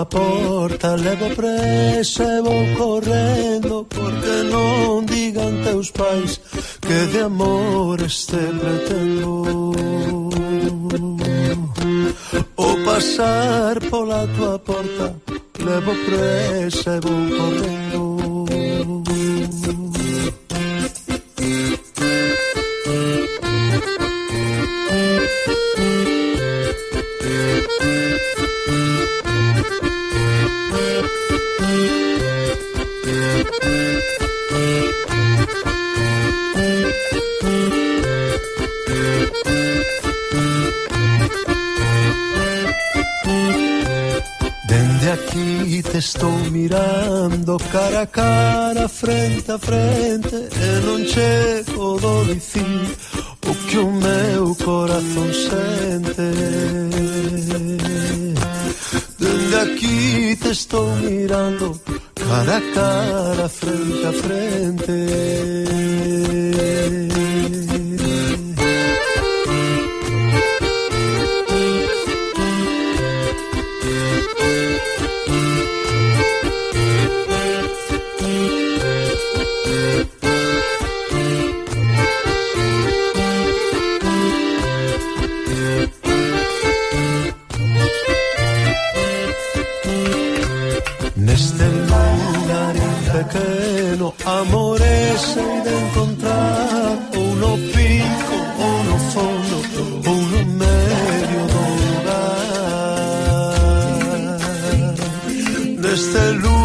a porta Levo presa e vou correndo Porque non digan teus pais Que de amor este pretendo. O pasar pola tua porta Levo presa e vou correndo Dende aquí te estou mirando cara a cara, frente a frente E non che podo dicir o que o meu corazón sente. Dende aquí te estou mirando cara a cara, frente a frente. Amores sei de encontrar ou no pico ou no fondo ou no medio do lugar deste lugar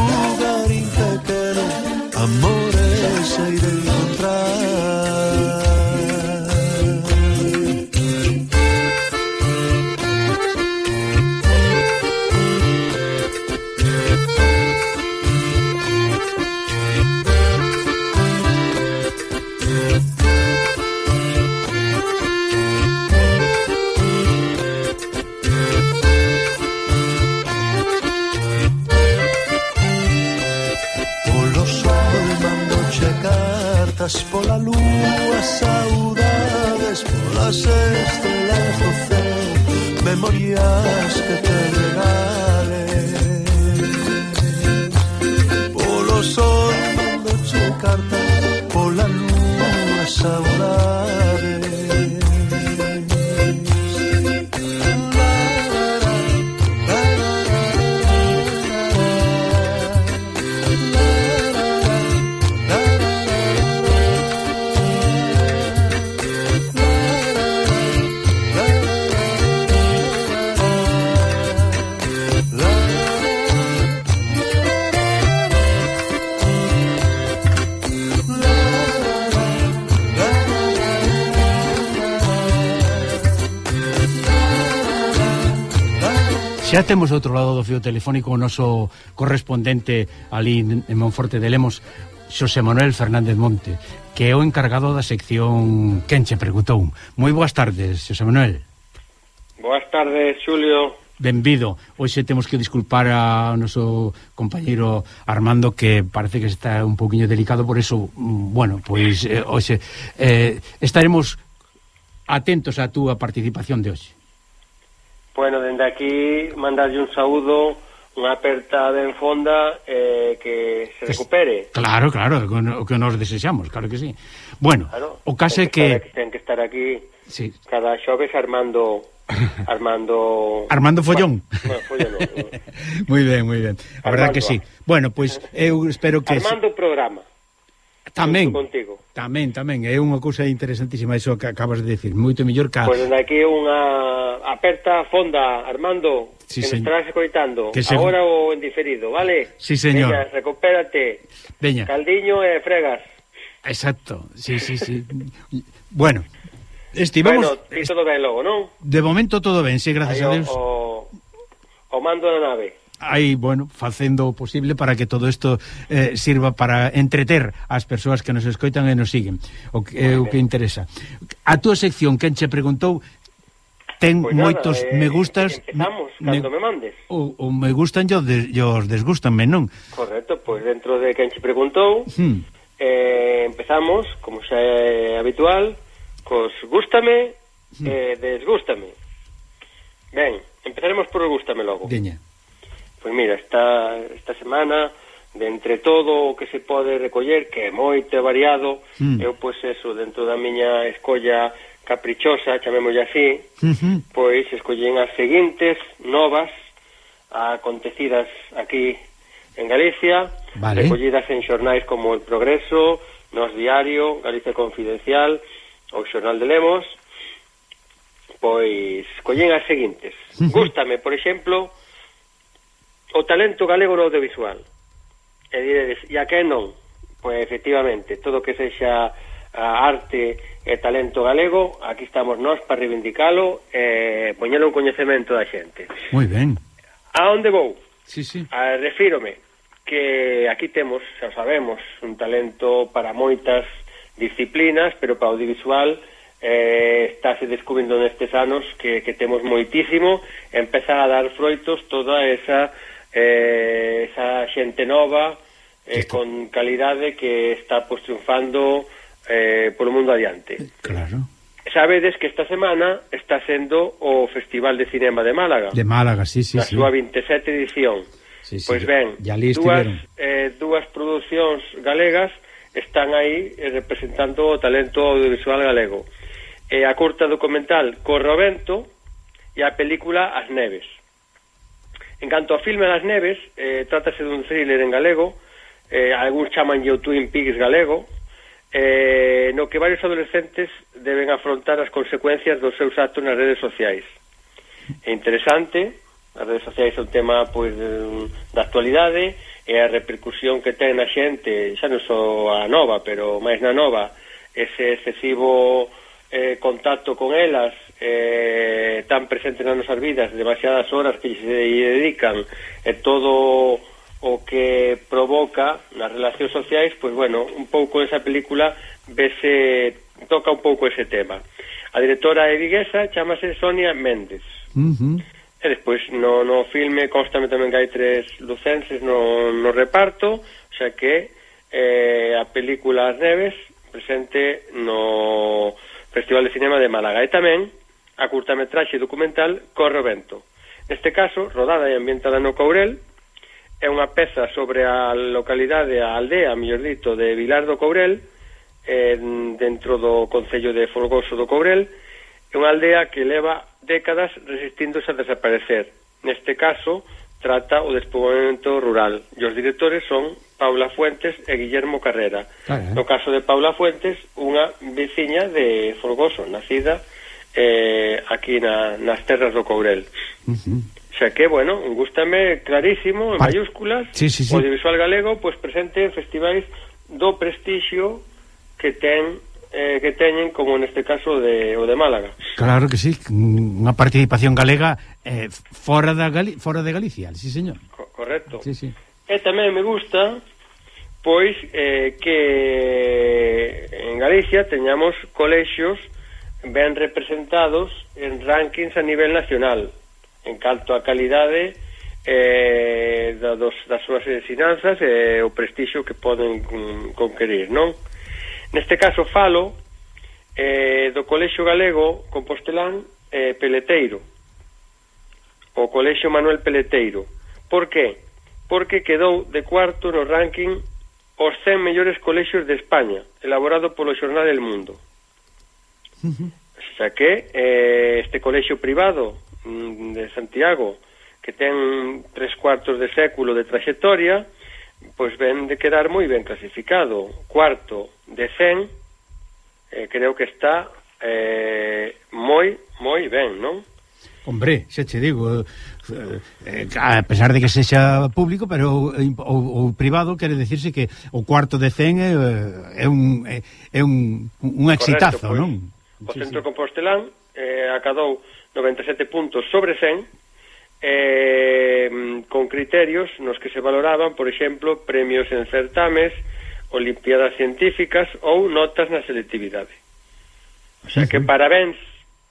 Xa temos outro lado do fio telefónico o noso correspondente ali en Monforte de Lemos, Xosé Manuel Fernández Monte, que é o encargado da sección Quenche Preguntou Moi boas tardes, Xosé Manuel. Boas tardes, Xulio. Benvido. Hoxe temos que disculpar a noso compañeiro Armando que parece que está un poquinho delicado, por eso, bueno, pois eh, hoxe eh, estaremos atentos á túa participación de hoxe. Bueno, dende aquí mandarlle un saúdo unha apertada en fonda eh, que se recupere. Claro, claro, o que nos desexamos, claro que sí. Bueno, claro, o caso é que... que... Ten que estar aquí sí. cada xoves armando... Armando... Armando Follón. Bueno, follón no, no. Eh. moi ben, moi ben. A verdad que sí. Bueno, pois pues, eu espero que... Armando programa. Tamén, contigo. tamén, tamén, é unha cousa interesantísima iso que acabas de decir, moito mellor que... Pois pues aquí unha aperta fonda, Armando, sí, que nos estás escoitando, que se... agora o en diferido, vale? Sí, señor. Veña, recupérate, Veña. caldiño e fregas. Exacto, sí, sí, sí. bueno, estivemos... Bueno, ti todo ben logo, non? De momento todo ben, sí, gracias Aí, a Deus. O, o mando da nave aí, bueno, facendo o posible para que todo isto eh, sirva para entreter as persoas que nos escoitan e nos siguen, o que, eh, o que interesa. A túa sección, quen che preguntou, ten pois nada, moitos eh, me gustas empezamos cando me, me mandes o, o me gustan yo, de, os desgustanme, non? Correcto, pois dentro de quen che preguntou hmm. eh, empezamos como xa é habitual cos gústame hmm. eh, desgústame ben, empezaremos por o gústame logo Deña Pois mira, esta, esta semana de entre todo o que se pode recoller, que é moito variado, mm. eu pois eso, dentro da miña escolla caprichosa, chamémoslle así, uh -huh. pois escollen as seguintes novas acontecidas aquí en Galicia, vale. recollidas en xornais como El Progreso, Nos Diario, Galicia Confidencial, o Xornal de Lemos, pois collen as seguintes. Uh -huh. Gústame, por exemplo, o talento galego no audiovisual. E diredes, e a que non? Pois efectivamente, todo que sexa a arte e talento galego, aquí estamos nós para reivindicalo e poñelo un coñecemento da xente. Moi ben. A onde vou? Sí, sí. A, refírome que aquí temos, xa sabemos, un talento para moitas disciplinas, pero para o audiovisual eh, estáse descubrindo nestes anos que, que temos moitísimo, empezar a dar froitos toda esa eh, esa xente nova eh, con calidade que está pues, triunfando eh, polo mundo adiante. Claro. Sabedes que esta semana está sendo o Festival de Cinema de Málaga. De Málaga, sí, sí, na sí. Súa 27 edición. Sí, sí, pois ben, dúas, eh, dúas producións galegas están aí eh, representando o talento audiovisual galego. Eh, a curta documental Corrovento e a película As Neves. En canto a filme Nas Neves, eh, trátase dun thriller en galego, eh, algúns chaman o Twin Peaks galego, eh, no que varios adolescentes deben afrontar as consecuencias dos seus actos nas redes sociais. É interesante, as redes sociais é un tema pois, de, da actualidade, e a repercusión que ten na xente, xa non só a nova, pero máis na nova, ese excesivo eh, contacto con elas, eh, tan presente nas nosas vidas, demasiadas horas que se dedican e todo o que provoca nas relacións sociais, pois bueno, un pouco esa película vese, toca un pouco ese tema. A directora é viguesa, chamase Sonia Méndez. Uh -huh. E despois no, no filme constame tamén que hai tres lucenses no, no reparto, xa que eh, a película As Neves presente no Festival de Cinema de Málaga. E tamén a curtametraxe documental Corre o vento. Neste caso, rodada e ambientada no Courel, é unha peza sobre a localidade, a aldea, mellor dito, de Vilar do Courel, eh, dentro do Concello de Folgoso do Courel, é unha aldea que leva décadas resistíndose a desaparecer. Neste caso, trata o despoboamento rural. E os directores son Paula Fuentes e Guillermo Carrera. Ah, eh. No caso de Paula Fuentes, unha veciña de Folgoso, nacida eh, aquí na, nas terras do Courel. Uh -huh. Xa que, bueno, gustame clarísimo, en mayúsculas, sí, sí, sí. o audiovisual galego, pois presente en festivais do prestixio que ten eh, que teñen, como neste caso de, o de Málaga. Claro que sí, unha participación galega eh, fora, da Gali fora de Galicia, sí señor. Co correcto. Sí, sí. E tamén me gusta pois eh, que en Galicia teñamos colexios ben representados en rankings a nivel nacional en canto a calidade eh, da, dos, das súas ensinanzas e eh, o prestixio que poden conquerir, non? Neste caso falo eh, do Colexio Galego Compostelán eh, Peleteiro o Colexio Manuel Peleteiro Por que? Porque quedou de cuarto no ranking os 100 mellores colexios de España elaborado polo Xornal del Mundo Uh -huh. Xa que eh, este colexio privado mm, de Santiago, que ten tres cuartos de século de trayectoria, pois ven de quedar moi ben clasificado. Cuarto de 100, eh, creo que está eh, moi, moi ben, non? Hombre, xa che digo, eh, eh a pesar de que sexa público, pero eh, o, o privado quere decirse que o cuarto de 100 eh, é, é un é un un exitazo, Correcto, pois. non? O sí, centro sí. compostelán eh, acadou 97 puntos sobre 100 eh, con criterios nos que se valoraban, por exemplo, premios en certames, olimpiadas científicas ou notas na selectividade. O sea sí, que sí. parabéns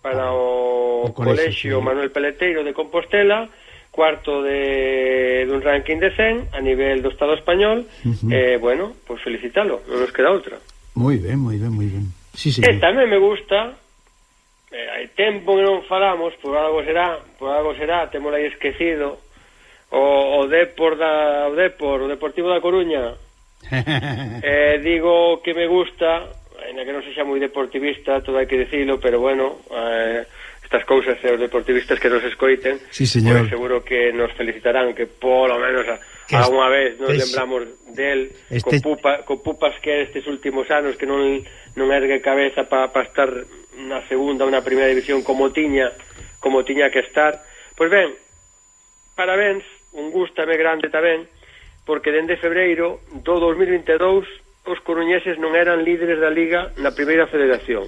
para ah, o, o colexio, colexio sí. Manuel Peleteiro de Compostela, cuarto de dun ranking de 100 a nivel do Estado español, uh -huh. eh, bueno, pois pues felicitalo, non nos queda outra. Moi ben, moi ben, moi ben. Sí, sí. E tamén me gusta, eh, hai tempo que non falamos, por algo será, por algo será, temos aí esquecido, o, o Depor da, o Depor, o Deportivo da Coruña, eh, digo que me gusta, ainda que non sexa moi deportivista, todo hai que dicilo, pero bueno, eh, estas cousas e os deportivistas que nos escoiten, sí, señor. Pues, seguro que nos felicitarán que polo menos a, que a unha vez nos es, lembramos del este, co, pupa, co pupas que estes últimos anos que non, non ergue cabeza para pa estar na segunda ou na primeira división como tiña como tiña que estar pois ben, parabéns un gustame grande tamén porque dende febreiro do 2022 os coruñeses non eran líderes da Liga na primeira federación.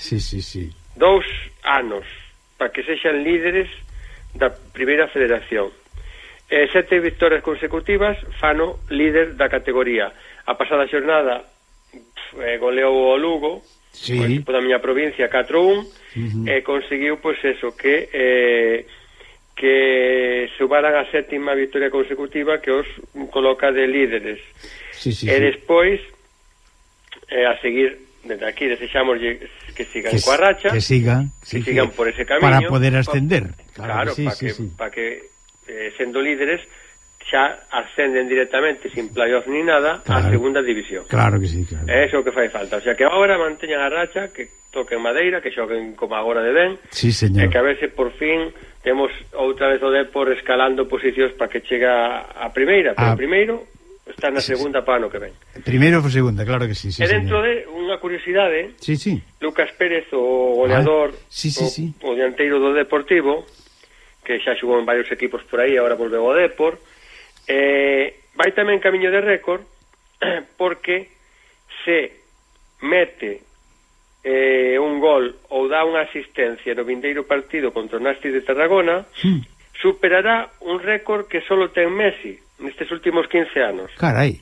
Sí, sí, sí. Dous anos para que sexan líderes da primeira federación e sete victorias consecutivas fano líder da categoría. A pasada xornada eh, goleou o Lugo, sí. o equipo da miña provincia 4-1 uh -huh. e conseguiu pois eso que eh, que subaran a sétima victoria consecutiva que os coloca de líderes. Sí, sí, e despois eh, a seguir desde aquí desexamos que sigan que, coa racha, que sigan, que sí, sigan por ese camiño para poder ascender. Pa, claro, claro sí, para sí, que, sí. Pa que eh, sendo líderes, xa ascenden directamente sin playoff ni nada claro, a segunda división. Claro que sí, claro. É iso que fai falta, o sea que agora manteñan a racha, que toquen madeira, que xoguen como agora de ben. Sí, señor. E que a ver se por fin temos outra vez o Depor escalando posicións para que chega a primeira, pero a... primeiro está na sí, segunda sí. para ano que ven. Primeiro ou segunda, claro que sí, sí E dentro señor. de unha curiosidade, sí, sí. Lucas Pérez, o goleador, ah, sí, sí, o, sí. o dianteiro do Deportivo, que xa xugou en varios equipos por aí, agora volveu ao Depor. Eh, vai tamén camiño de récord porque se mete eh, un gol ou dá unha asistencia no vindeiro partido contra o Nasti de Tarragona, sí. superará un récord que só ten Messi nestes últimos 15 anos. Carai.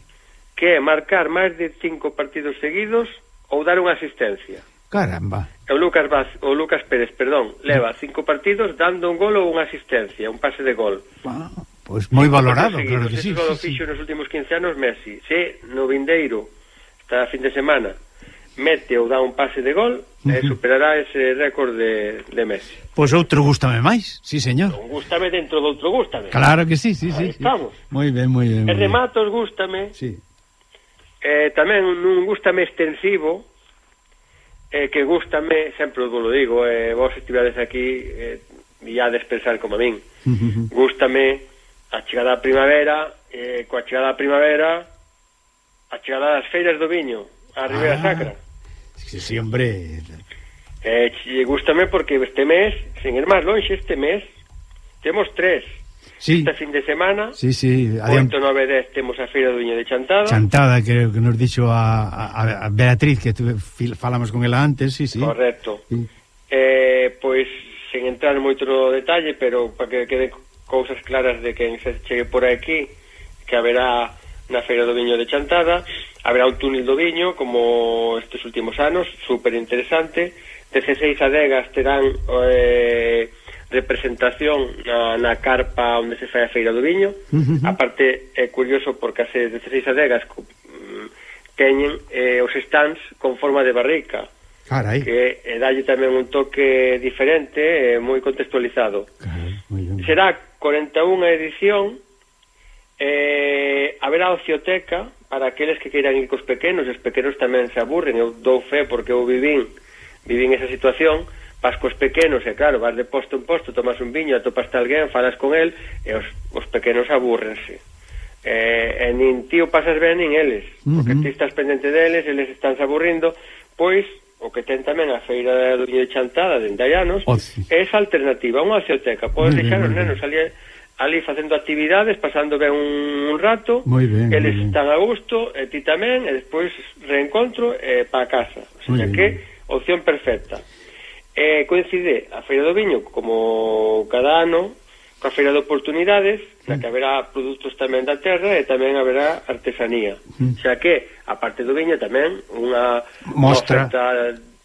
Que é marcar máis de 5 partidos seguidos ou dar unha asistencia. Caramba o Lucas, Vaz, o Lucas Pérez, perdón, leva cinco partidos dando un gol ou unha asistencia, un pase de gol. Ah, pois pues moi valorado, claro que sí. Só sí, fixo sí. nos últimos 15 anos Messi. Se no vindeiro, esta fin de semana, mete ou dá un pase de gol, uh -huh. superará ese récord de, de Messi. Pois pues outro gústame máis, sí, señor. Un gústame dentro do outro gústame. Claro que sí, sí, Ahí sí. estamos. Sí. Moi ben, moi ben. E rematos gústame. Sí. Eh, tamén un gústame extensivo, eh, que gustame, sempre vos lo digo, eh, vos estivades aquí eh, e a despensar como a min. Uh -huh. Gústame a chegada da primavera, eh, coa chegada da primavera, a chegada das feiras do viño, a Ribeira ah, Sacra. Sí, sí, hombre. Eh, gústame porque este mes, sen ir máis longe, este mes, temos tres sí. este fin de semana. Sí, sí. Adiant... 8, 9, 10 temos a Feira do Viño de Chantada. Chantada, creo que nos dixo a, a, a Beatriz, que tu, falamos con ela antes, sí, sí. Correcto. Sí. Eh, pois, sen entrar moito no detalle, pero para que queden cousas claras de quen se chegue por aquí, que haberá na Feira do Viño de Chantada, haberá un túnel do viño, como estes últimos anos, super interesante, 16 adegas terán... Eh, representación na, na carpa onde se fai a Feira do Viño. Uh -huh. A parte é curioso porque as 16 adegas mm, teñen eh, os stands con forma de barrica. Carai. Que eh, dalle tamén un toque diferente, eh, moi contextualizado. Carai, moi Será 41 edición, eh, haberá ocioteca para aqueles que queiran ir cos pequenos, os pequenos tamén se aburren, eu dou fe porque eu vivín, vivín esa situación, vas cos pequenos e claro, vas de posto en posto, tomas un viño, atopas alguén, falas con el e os, os pequenos aburrense. Eh, e nin tío pasas ben nin eles, uh -huh. porque ti estás pendente deles, eles están aburrindo, pois o que ten tamén a feira do viño de Chantada dende hai anos, oh, sí. é esa alternativa, unha xeoteca, podes deixar os nenos ali ali facendo actividades, pasando ben un, un rato, ben, eles ben. están a gusto, e ti tamén, e despois reencontro e eh, para casa. O sea, que opción perfecta eh, coincide a Feira do Viño como cada ano coa Feira de Oportunidades na que haberá produtos tamén da terra e tamén haberá artesanía. Mm. Xa que, a parte do viño tamén unha mostra.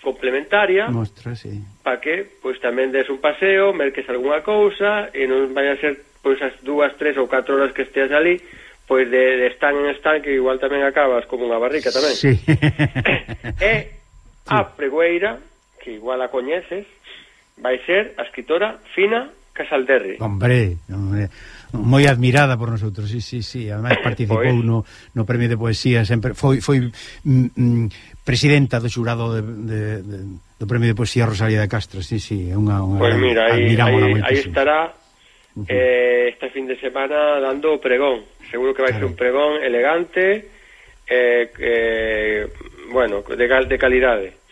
complementaria mostra, sí. para que pois tamén des un paseo merques algunha cousa e non vai a ser pois as dúas, tres ou catro horas que esteas ali pois de, de stand en stand que igual tamén acabas como unha barrica tamén. Sí. e a pregueira que igual a coñeces, vai ser a escritora Fina Casalderri. Hombre, hombre moi admirada por nosotros, sí, sí, sí, ademais participou pois. no, no Premio de Poesía, sempre foi foi mm, mm, presidenta do xurado de, de, de, do Premio de Poesía Rosalía de Castro, sí, sí, é unha, unha Pois mira, aí, aí, aí estará uh -huh. eh, este fin de semana dando o pregón, seguro que vai claro. ser un pregón elegante, eh, eh, bueno, de, de calidade.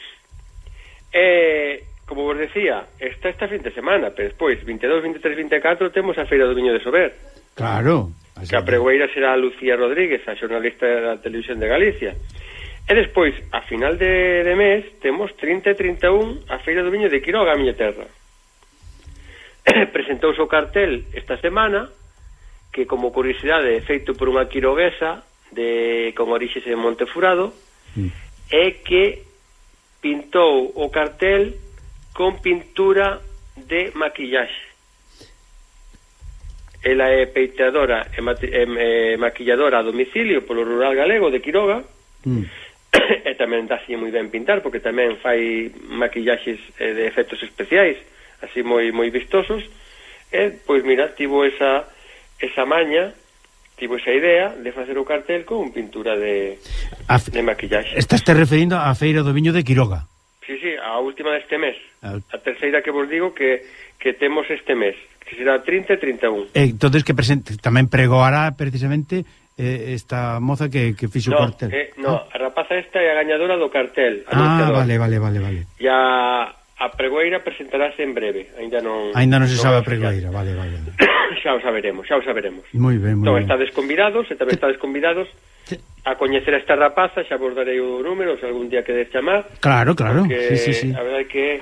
Eh, como vos decía, está esta fin de semana, pero despois, 22, 23, 24, temos a Feira do Viño de Sober. Claro. Que a pregoeira será Lucía Rodríguez, a xornalista da Televisión de Galicia. E despois, a final de, de mes, temos 30 e 31 a Feira do Viño de Quiroga, a miña terra. Eh, presentouse o cartel esta semana, que como curiosidade é feito por unha quiroguesa de, con orixes en Montefurado, mm. é que pintou o cartel con pintura de maquillaxe. Ela é peiteadora e, e, e maquilladora a domicilio polo rural galego de Quiroga mm. e tamén así moi ben pintar porque tamén fai maquillaxes eh, de efectos especiais así moi moi vistosos e pois mira, tivo esa esa maña tivo esa idea de facer o cartel con pintura de, a, de maquillaxe. Estás te referindo á Feira do Viño de Quiroga? Sí, sí, a última deste mes. A, a terceira que vos digo que, que temos este mes, que será 30 e 31. Eh, entonces que presente, tamén pregoará precisamente eh, esta moza que, que fixo no, o cartel. Eh, no, ah. a rapaza esta é a gañadora do cartel. Ah, vale, vale, vale, vale. E a A pregoeira presentarase en breve, ainda non Ainda non se non sabe a pregoeira, vale, vale. xa o saberemos, xa o saberemos. Moi ben, moi Entón, ben. estades convidados, e tamén estades convidados a coñecer a esta rapaza, xa vos darei o número, se algún día quedes chamar. Claro, claro. Sí, sí, sí. A verdade que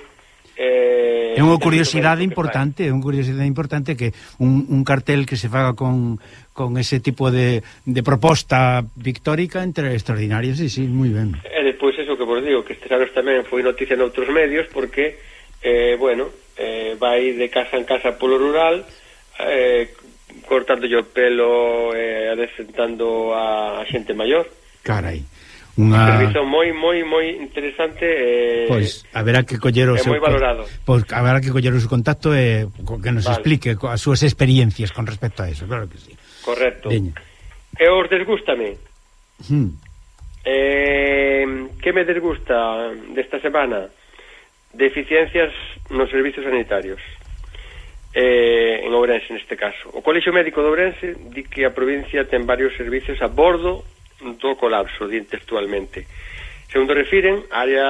Eh, é unha curiosidade importante, é unha curiosidade importante que un, un cartel que se faga con, con ese tipo de, de proposta pictórica entre extraordinarias, sí, sí, moi ben. E despois eso que vos digo, que este anos tamén foi noticia noutros medios porque, eh, bueno, eh, vai de casa en casa polo rural, eh, cortando o pelo e eh, adecentando a xente maior. Carai. Unha... servizo moi, moi, moi interesante eh... Pois, haberá que coller o seu... moi valorado. Pois, haberá que coller o seu contacto e que nos vale. explique as súas experiencias con respecto a eso, claro que sí. Correcto. Deña. E os desgústame? Hmm. Eh, que me desgusta desta semana? Deficiencias nos servizos sanitarios. Eh, en Ourense, neste caso. O Colexio Médico de Ourense di que a provincia ten varios servizos a bordo do colapso, din textualmente. Segundo refiren, a área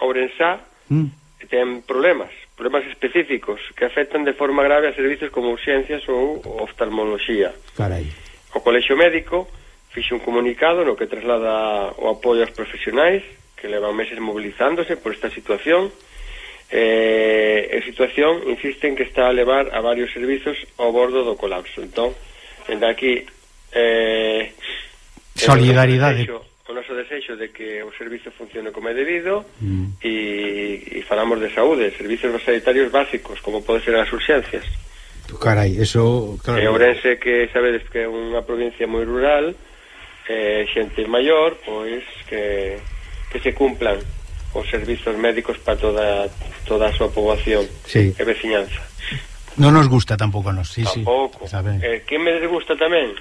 ourensá mm. ten problemas, problemas específicos que afectan de forma grave a servizos como urxencias ou oftalmoloxía. Carai. O Colexio Médico fixe un comunicado no que traslada o apoio aos profesionais que levan meses movilizándose por esta situación eh, a situación insisten que está a levar a varios servizos ao bordo do colapso entón, dende aquí eh, Solidariedade. O noso, desexo, o noso desexo de que o servizo funcione como é debido mm. e, e falamos de saúde, servizos sanitarios básicos, como pode ser as urxencias. Carai, eso... Claro. E Ourense, que sabedes que é unha provincia moi rural, eh, xente maior, pois, que, que se cumplan os servizos médicos para toda toda a súa poboación sí. e veciñanza. Non nos gusta tampouco a nos, sí, tampouco. sí. Tampouco. Eh, que me desgusta tamén?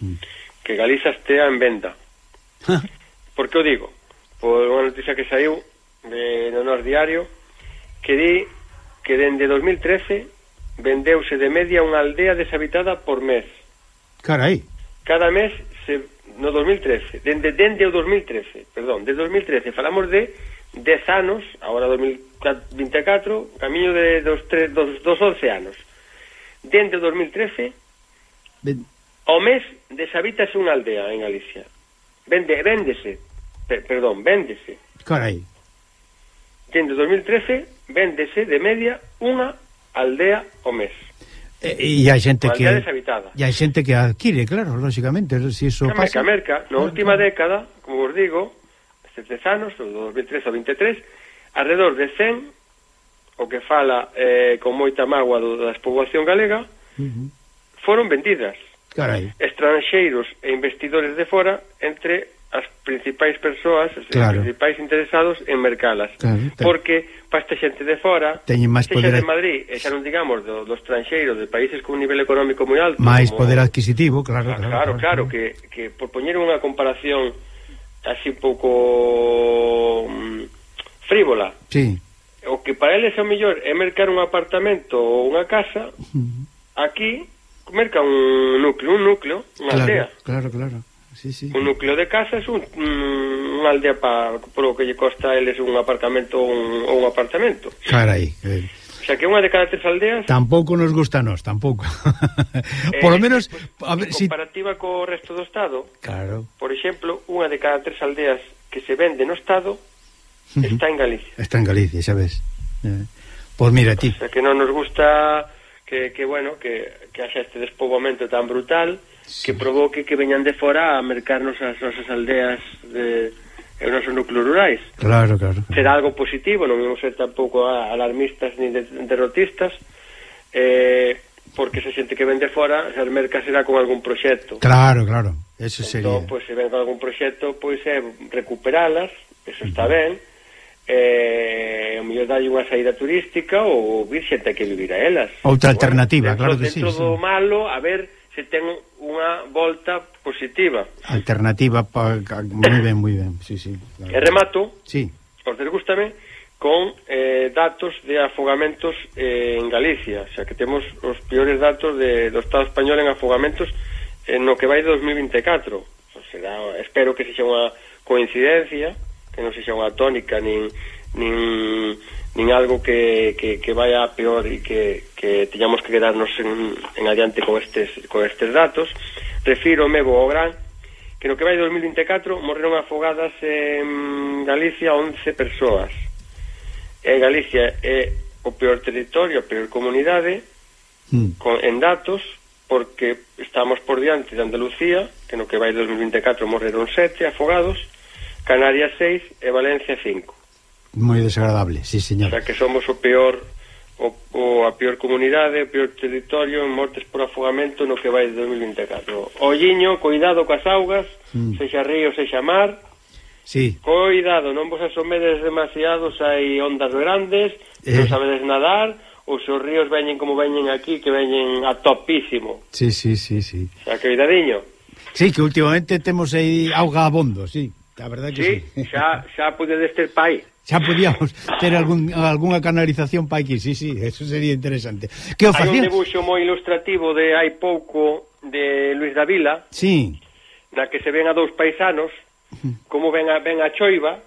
Mm que Galiza estea en venda. Por que o digo? Por unha noticia que saiu de, no Nor Diario que di que dende 2013 vendeuse de media unha aldea deshabitada por mes. Carai. Cada mes se no 2013, dende dende o 2013, perdón, de 2013, falamos de 10 anos, agora 2024, camiño de dos, tre, dos, dos 11 anos. Dende 2013 ben... Ao mes deshabítase unha aldea en Galicia. Vende, véndese. Per, perdón, véndese. Carai. Dende 2013 véndese de media unha aldea ao mes. E, e hai xente que e hai xente que adquire, claro, lógicamente, se eso iso pasa. Merca, merca, na última década, como vos digo, estes dez anos, do 2013 ao 23, alrededor de 100 o que fala eh, con moita mágoa do, das poboación galega, uh -huh. foron vendidas. Carai. estranxeiros e investidores de fora entre as principais persoas, claro. os principais interesados en mercalas. Claro. Porque para esta xente de fora, teñen máis poder de Madrid, e xa non digamos do, dos estranxeiros, de países con un nivel económico moi alto, máis como... poder adquisitivo, claro, ah, claro, claro, claro, claro, que que por poñer unha comparación así un pouco mm, frívola. Sí. O que para eles é o mellor é mercar un apartamento ou unha casa, aquí merca un núcleo, un núcleo, unha claro, aldea. Claro, claro. Sí, sí. Un núcleo de casas, un, mm, unha aldea para pro que lle costa a eles un apartamento ou un, un apartamento. Carai. Eh. O sea, que unha de cada tres aldeas... Tampouco nos gusta nos, tampouco. Eh, por lo menos... Pues, a ver, si... comparativa co resto do Estado, claro. por exemplo, unha de cada tres aldeas que se vende no Estado uh -huh. está en Galicia. Está en Galicia, xa ves. Eh. Pois pues mira, ti... O sea, que non nos gusta que, que bueno, que, que haxa este despobamento tan brutal sí. que provoque que veñan de fora a mercarnos as nosas aldeas de e os nosos núcleos rurais. Claro, claro. Será algo positivo, non vamos ser tampouco alarmistas ni de, derrotistas, eh, porque se xente que vende de se as mercas será con algún proxecto. Claro, claro, eso entón, sería. Entón, pois, pues, se ven con algún proxecto, pois pues, é eh, recuperalas, eso está ben, uh -huh eh, o mellor dalle unha saída turística ou vir xente que vivir a elas. Outra alternativa, dentro, claro que sí. Dentro do sí. malo, a ver se ten unha volta positiva. Alternativa, pa, moi ben, moi ben, sí, sí. Claro. E remato, sí. por desgústame, con eh, datos de afogamentos eh, en Galicia, xa o sea, que temos os peores datos de, do Estado español en afogamentos eh, no que vai de 2024. O sea, espero que sexa unha coincidencia, que non sexa unha tónica nin, nin, nin algo que, que, que vaya a peor e que, que teñamos que quedarnos en, en adiante con estes, con estes datos refírome ao gran que no que vai 2024 morreron afogadas en Galicia 11 persoas e Galicia é o peor territorio, a peor comunidade mm. con, en datos porque estamos por diante de Andalucía, que no que vai 2024 morreron sete afogados, Canarias 6 e Valencia 5. Moi desagradable, sí, señor. O sea que somos o peor o, o a peor comunidade, o peor territorio en mortes por afogamento no que vai de 2024. Olliño, cuidado coas augas, mm. sexa río, sexa mar. Sí. Cuidado, non vos asomedes demasiado, hai ondas grandes, eh. non sabedes nadar, os seus ríos veñen como veñen aquí, que veñen a topísimo. Sí, sí, sí, sí. O sea, que cuidadiño. Sí, que últimamente temos aí auga abondo, sí. A verdade que sí, sí. xa, xa podedes ter pai. Xa podíamos ter algún, algunha canalización pai aquí, sí, sí, eso sería interesante. Que o. Hai un debuxo moi ilustrativo de hai pouco de Luis da Vila, sí. na que se ven a dous paisanos, como ven a, ven a choiva,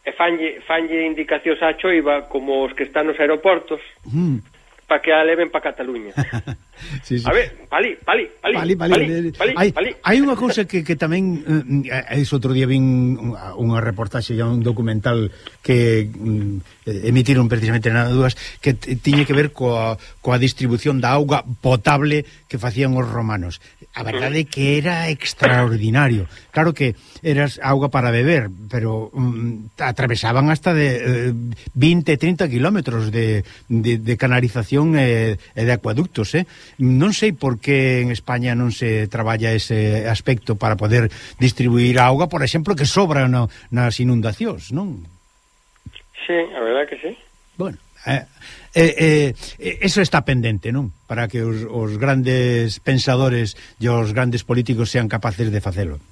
e fanlle, fanlle indicacións á choiva como os que están nos aeroportos, mm para que a leven para Cataluña. sí, sí. A ver, pali, pali, pali, pali, pali, pali, pali, hai, pali. hai unha cousa que, que tamén eh, iso outro día vin unha reportaxe e un documental que mm, emitiron precisamente na dúas que tiñe que ver coa, coa distribución da auga potable que facían os romanos. A verdade é que era extraordinario. Claro que eras auga para beber, pero um, atravesaban hasta de eh, 20, 30 kilómetros de, de, de canalización eh, e eh, de acueductos, eh? Non sei por que en España non se traballa ese aspecto para poder distribuir a auga, por exemplo, que sobra no, nas inundacións, non? Sí, a verdade que sí. Bueno, eh, Eh, eh, eh, eso está pendente, non? Para que os, os grandes pensadores e os grandes políticos sean capaces de facelo.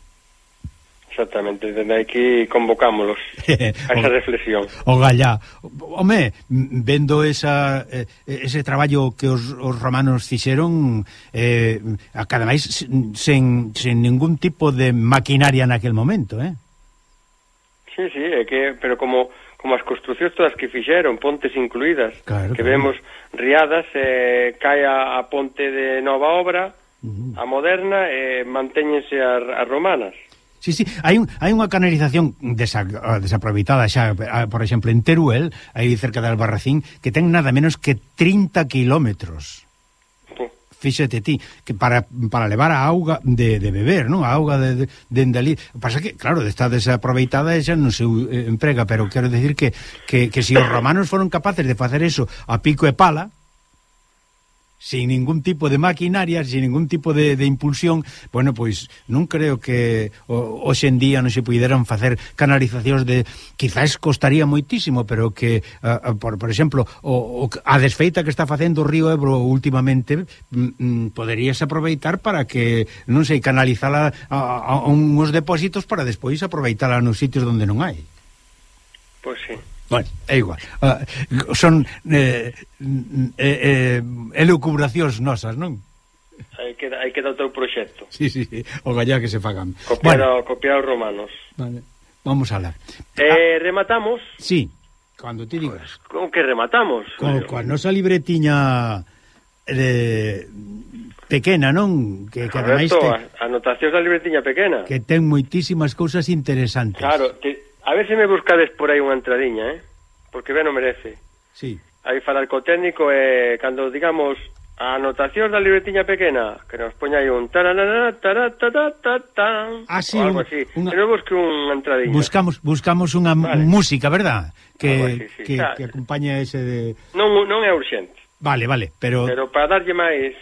Exactamente, desde aquí convocámolos a esa reflexión. O gallá. Home, vendo esa, eh, ese traballo que os, os romanos fixeron, eh, a cada máis sen, sen ningún tipo de maquinaria naquel momento, eh? Sí, sí, é que, pero como como as construccións todas que fixeron, pontes incluídas, claro, que claro. vemos riadas, eh, cae a, a ponte de nova obra, uh -huh. a moderna, e eh, mantéñense as, as romanas. Sí, sí, hai, un, hai unha canalización desa, ah, desaproveitada xa, ah, por exemplo, en Teruel, aí cerca de Albarracín, que ten nada menos que 30 kilómetros fíxate ti, que para, para levar a auga de, de beber, non? A auga de, de, de ali. Pasa que, claro, está desaproveitada e xa non se emprega, pero quero decir que, que, que se si os romanos foron capaces de facer eso a pico e pala, sin ningún tipo de maquinaria, sin ningún tipo de, de impulsión, bueno, pois non creo que o, hoxe en día non se puderan facer canalizacións de quizás costaría moitísimo, pero que uh, por, por exemplo, o, o, a desfeita que está facendo o río Ebro últimamente mm, mm poderías aproveitar para que, non sei, canalizala a, a, a uns depósitos para despois aproveitala nos sitios onde non hai. Pois pues sí. Bueno, é igual. Uh, son eh, eh, eh, elucubracións nosas, non? Aí queda, aí queda o teu proxecto. Sí, sí, o gallá que se fagan. Copiar, bueno. copiar os romanos. Vale. Vamos a hablar. Eh, ah, rematamos? Sí, cando ti digas. Con que rematamos? Con, coa nosa libretiña eh, pequena, non? Que, que Roberto, ademais te... anotacións da libretiña pequena. Que ten moitísimas cousas interesantes. Claro, te, A ver se me buscades por aí unha entradiña, eh? Porque ben o merece. Sí. Aí falar co técnico e eh, cando digamos a anotación da libretiña pequena, que nos poña aí un taranana, taratata, ah, sí, algo así. Una... Que nos busque unha entradiña. Buscamos, buscamos unha vale. música, verdad? Que, así, sí. que, que acompaña ese de... Non, non é urxente. Vale, vale, pero... Pero para darlle máis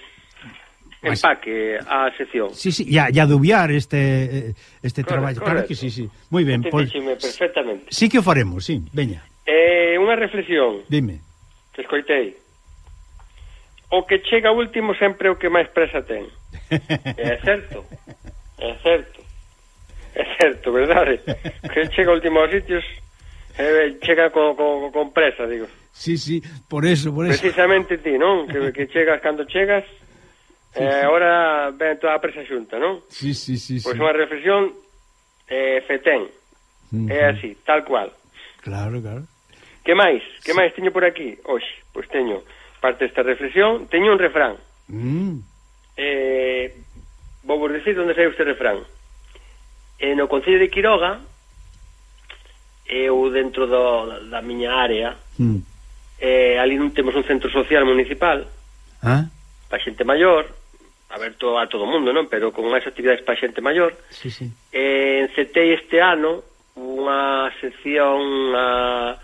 empaque a sección. Sí, sí, ya ya dubiar este, eh, este corre, traballo. Claro que sí, sí. Moi ben. Pois, perfectamente. Sí que o faremos, sí, veña. Eh, unha reflexión. Dime. Te escoitei. O que chega último sempre é o que máis presa ten. é certo. É certo. É certo, verdade? Que chega último aos sitios eh, chega con, con, con presa, digo. Sí, sí, por eso, por eso. Precisamente ti, non? Que, que chegas cando chegas Eh, sí, eh, sí. Ahora ven toda a presa xunta, non? Sí, sí, sí. Pois sí. unha reflexión eh, fetén. Uh -huh. É así, tal cual. Claro, claro. Que máis? Que sí. máis teño por aquí? Oxe, pois teño parte desta reflexión, teño un refrán. Mm. Eh, vou vos decir onde sai este refrán. Eh, no Concello de Quiroga, eu dentro do, da miña área, mm. eh, ali non temos un centro social municipal, ah? para xente maior, aberto a todo o mundo, non? Pero con máis actividades para xente maior. Sí, sí. Eh, encetei este ano unha sección unha,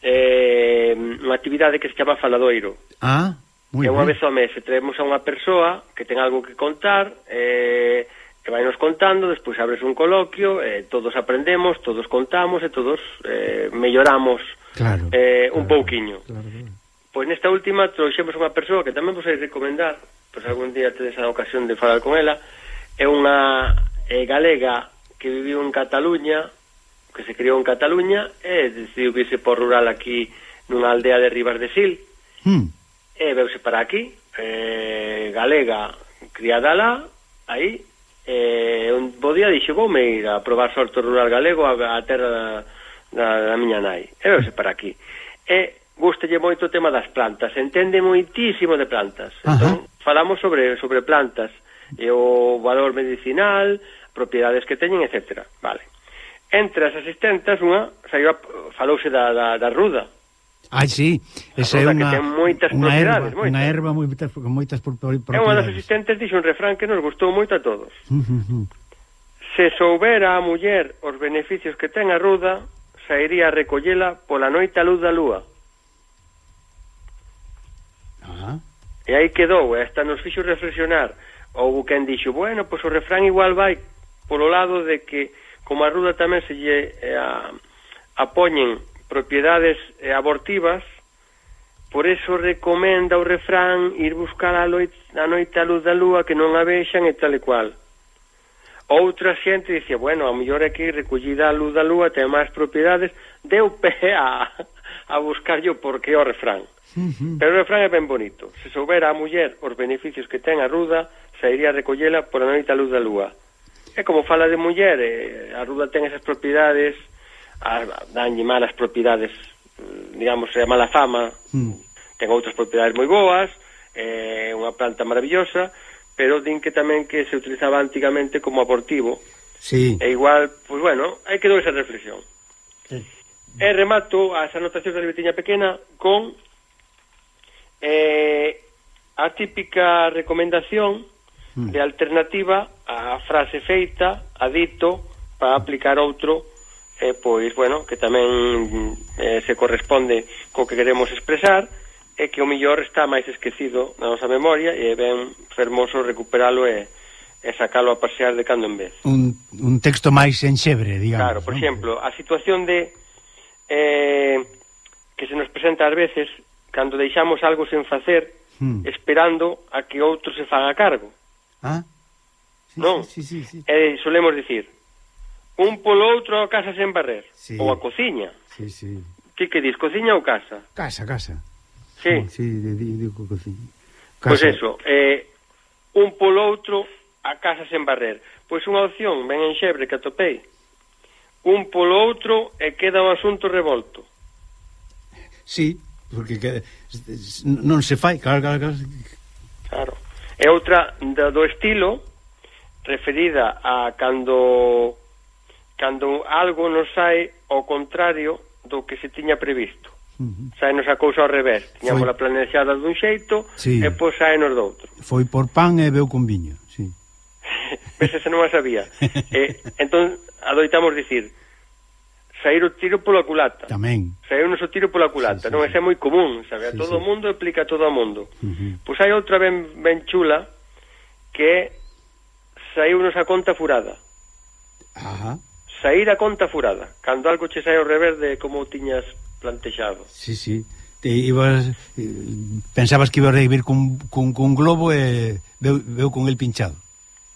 eh, unha actividade que se chama Faladoiro. Ah, moi ben. Unha vez ao mes traemos a unha persoa que ten algo que contar, eh, que vai nos contando, despois abres un coloquio, eh, todos aprendemos, todos contamos e todos eh, melloramos claro, eh, un claro, pouquiño. Claro, claro. Pois nesta última trouxemos unha persoa que tamén vos hai recomendar, pois algún día tedes a ocasión de falar con ela, é unha eh, galega que viviu en Cataluña, que se criou en Cataluña, e decidiu que se por rural aquí nunha aldea de Rivas de Sil, mm. e veuse para aquí, eh, galega, criada lá, aí, eh, un bo día dixo, voume ir a probar sorto rural galego a, a terra da, da, da miña nai, e veuse para aquí. E gustelle moito o tema das plantas, entende moitísimo de plantas. Ajá. Entón, falamos sobre sobre plantas e o valor medicinal, propiedades que teñen, etcétera. Vale. Entre as asistentas, unha saiu falouse da, da, da ruda. Ai, sí, esa é unha moitas unha erva, moitas. unha herba moi moitas, con moitas propiedades. É unha das asistentes dixo un refrán que nos gustou moito a todos. Se soubera a muller os beneficios que ten a ruda, sairía a recollela pola noite a luz da lúa. E aí quedou, esta nos fixo reflexionar. Ou quen dixo, bueno, pois o refrán igual vai polo lado de que como a ruda tamén se lle eh, a, apoñen propiedades eh, abortivas, por eso recomenda o refrán ir buscar a, loit, a noite a luz da lúa que non a vexan e tal e cual. Outra xente dicía, bueno, a mellor é que recollida a luz da lúa ten máis propiedades, deu pé a, a buscarlo porque é o refrán. Uh -huh. Pero o refrán é ben bonito. Se soubera a muller os beneficios que ten a ruda, sairía a recollela por a noite a luz da lúa. É como fala de muller, eh, a ruda ten esas propiedades, a, danlle malas propiedades, mm, digamos, a mala fama, uh -huh. ten outras propiedades moi boas, é eh, unha planta maravillosa, pero din que tamén que se utilizaba antigamente como abortivo. Sí. E igual, pois pues bueno, hai que dar esa reflexión. Sí. E remato as anotacións da libretiña pequena con eh, a típica recomendación hmm. de alternativa á frase feita, a dito, para aplicar outro, eh, pois, bueno, que tamén eh, se corresponde co que queremos expresar, e que o millor está máis esquecido na nosa memoria e é ben fermoso recuperalo e, e sacalo a pasear de cando en vez. Un, un texto máis enxebre, digamos. Claro, por exemplo, a situación de eh, que se nos presenta ás veces cando deixamos algo sen facer hmm. esperando a que outro se faga cargo. Ah? Sí, non? Sí, sí, sí, sí. Eh, solemos dicir un polo outro a casa sen barrer sí. ou a cociña. Sí, sí. Que que dis, cociña ou casa? Casa, casa. Sí. Oh, sí, digo cociña. Pois eso, eh, un polo outro a casa sen barrer. Pois unha opción, ben enxebre que atopei, un polo outro e queda o asunto revolto. Sí, porque que, non se fai, claro, claro, claro. Claro. E outra da, do estilo referida a cando cando algo non sai ao contrario do que se tiña previsto. Uh nos Saenos a cousa ao revés. Tiñamos Foi... a planexada dun xeito sí. e pois saenos do outro. Foi por pan e veu con viño, sí. Pese se non a sabía. eh, entón, adoitamos dicir sair o tiro pola culata. Tamén. Sair o noso tiro pola culata. Sí, sí, non, ese é moi común, sabe? A sí, todo o sí. mundo explica a todo o mundo. Uh -huh. Pois hai outra ben, ben chula que saiu nos a conta furada. Ajá. Sair a conta furada. Cando algo che sai ao revés de como tiñas plantexado. Sí, sí. Te ibas, eh, pensabas que ibas a vivir cun, cun, cun globo e veu, veu con el pinchado.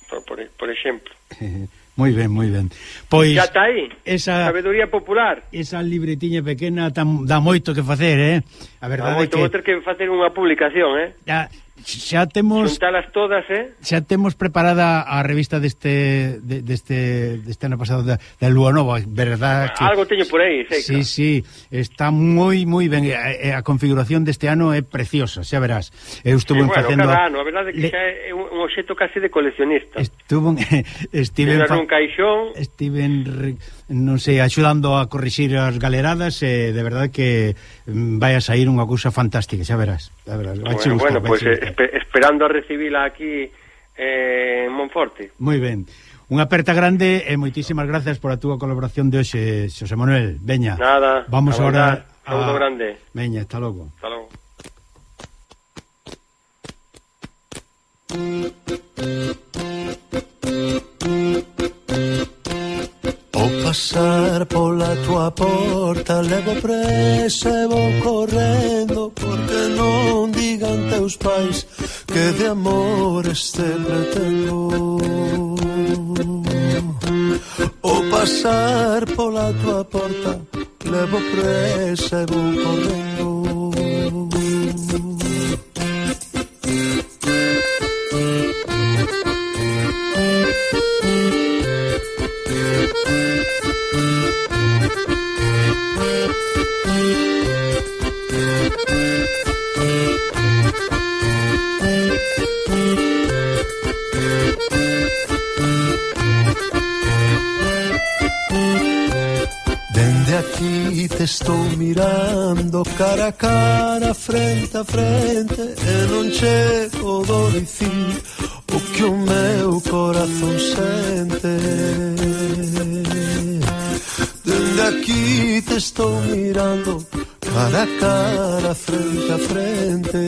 Por, por, por exemplo. Moi ben, moi ben. Pois Ya está aí. Esa sabedoría popular. Esa libretiña pequena tam, dá moito que facer, eh? A verdade é moito, que vou ter que facer unha publicación, eh? Ya, xa temos Xuntalas todas, eh? Xa temos preparada a revista deste de, deste deste ano pasado da, da Lua Nova, verdad que Algo teño por aí, sei. Sí, sí, está moi moi ben a, a configuración deste ano é preciosa, xa verás. Eu estuve sí, bueno, facendo cada ano, a verdade é que Le... xa é un obxecto casi de coleccionista. Estuvo estive en un caixón, estive en, non sei, axudando a corrixir as galeradas e eh, de verdade que vai a sair unha cousa fantástica, xa verás. Xa verás. Bueno, gustar, bueno, pois pues, eh, espe esperando a recibila aquí eh, en Monforte. Moi ben. Unha aperta grande e moitísimas gracias por a túa colaboración de hoxe, Xosé Manuel. Veña. Nada. Vamos agora a... Saludo grande. Veña, hasta logo. Hasta logo. Thank you. pasar pola tua porta Levo presa e vou correndo Porque non digan teus pais Que de amores te pretendo O pasar pola tua porta Levo presa e vou correndo Thank you. Te estou mirando cara a cara, frente a frente E non chego do dicir o que o meu corazón sente. Dende aquí te estou mirando cara a cara, frente a frente.